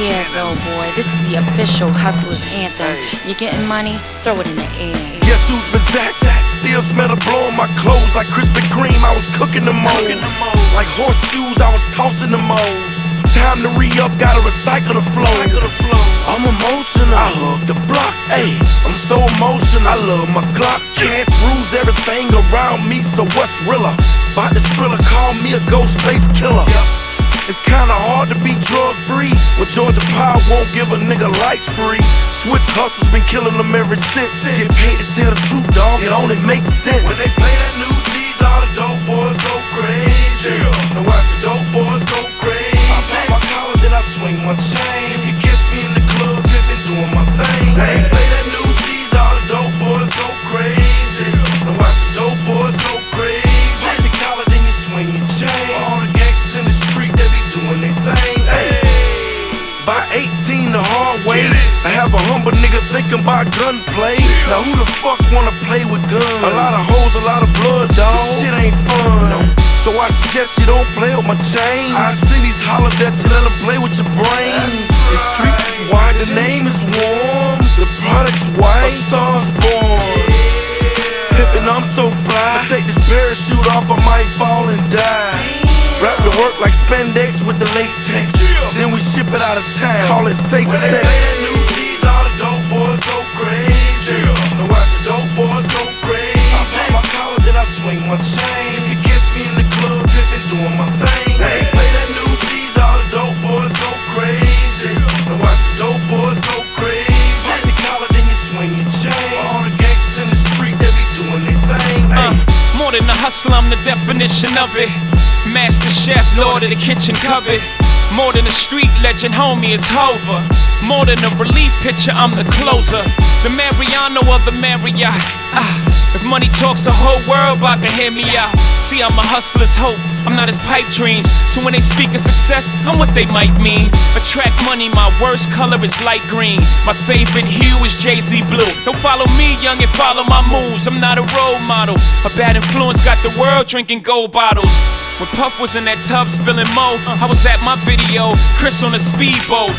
Yeah, oh dope boy, this is the official hustler's anthem. You getting money? Throw it in the air. Guess who's berserk? Still smell the blow on my clothes like Krispy Kreme. I was cooking the moles. Like horseshoes, I was tossing the moles. Time to re up, gotta recycle the flow. I'm emotional. I hug the block. Hey, I'm so emotional. I love my Glock. Cash rules everything around me, so what's realer? About this thriller, call me a ghost face killer. It's kinda hard to be drug free when Georgia Power won't give a nigga lights free. Switch hustles been killing them ever since. Get paid to tell the truth, dog. It only makes sense. When they play that new Jeezy, all the dope boys go crazy. Now watch the dope boys go crazy. I pop my collar, then I swing my chain. You can catch me in the club, pimpin', doing my thing. When 18 the hard way. I have a humble nigga thinking about gunplay. Now who the fuck wanna play with guns? A lot of hoes, a lot of blood, dog. This shit ain't fun. No. So I suggest you don't play with my chains. I see these hollers that you, let them play with your brains. The streets is wide, the name is warm. The product's white, a star's born. Pippin', I'm so fly. I take this parachute off, I might fall and die. Wrap the work like spandex with the latex. We ship it out of town. Call it safe sex. They play that new Jeezy, all the dope boys go crazy. Now watch the dope boys go crazy. I pop my collar, then I swing my chain. You can catch me in the club, pimpin', doing my thing. They play that new Jeezy, all the dope boys go crazy. Now watch the dope boys go crazy. Pop the collar, then you swing your chain. All the gangsters in the street, they be doing their thing. Uh, more than a hustler, I'm the definition of it. Master chef, lord of the kitchen cupboard. More than a street legend, homie, it's Hova. More than a relief pitcher, I'm the closer. The Mariano of the Marriott. Ah, if money talks, the whole world about to hear me out. See, I'm a hustler's hope, I'm not his pipe dreams. So when they speak of success, I'm what they might mean. Attract money, my worst color is light green. My favorite hue is Jay Z blue. Don't follow me, young, and follow my moves. I'm not a role model. A bad influence got the world drinking gold bottles. When Puff was in that tub spilling mo, I was at my video, Chris on a speedboat.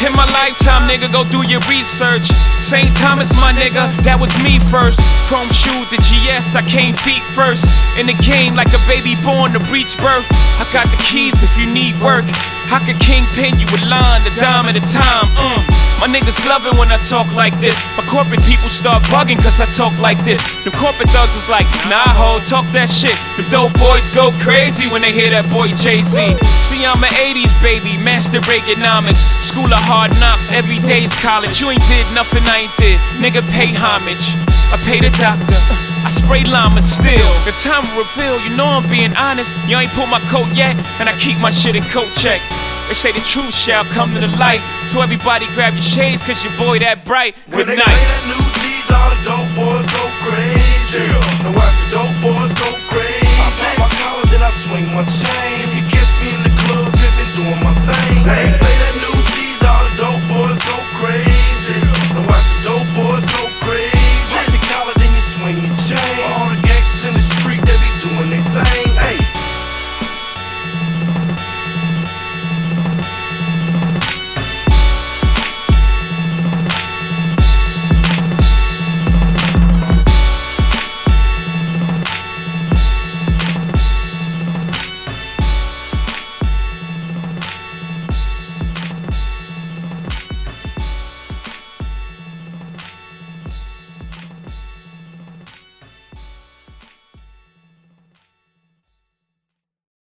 In my lifetime, nigga, go do your research. St. Thomas, my nigga, that was me first. Chrome shoe, the GS, I came feet first. In the game, like a baby born to breach birth. I got the keys if you need work. I could kingpin you with line, the dime at a time. Mm. My niggas love it when I talk like this. My corporate people start bugging cause I talk like this. The corporate thugs is like, nah, ho, talk that shit. The dope boys go crazy when they hear that boy Jay Z. See, I'm an 80s baby, master Reaganomics. School of hard knocks, every day's college. You ain't did nothing I ain't did. Nigga, pay homage. I pay the doctor. I spray llama still. The time will reveal, you know I'm being honest. You ain't pulled my coat yet, and I keep my shit in coat check. They say the truth shall come to the light. So everybody grab your shades, cause your boy that bright. When Good they night. play that new Jeezy, all the dope boys go crazy. Now watch the dope boys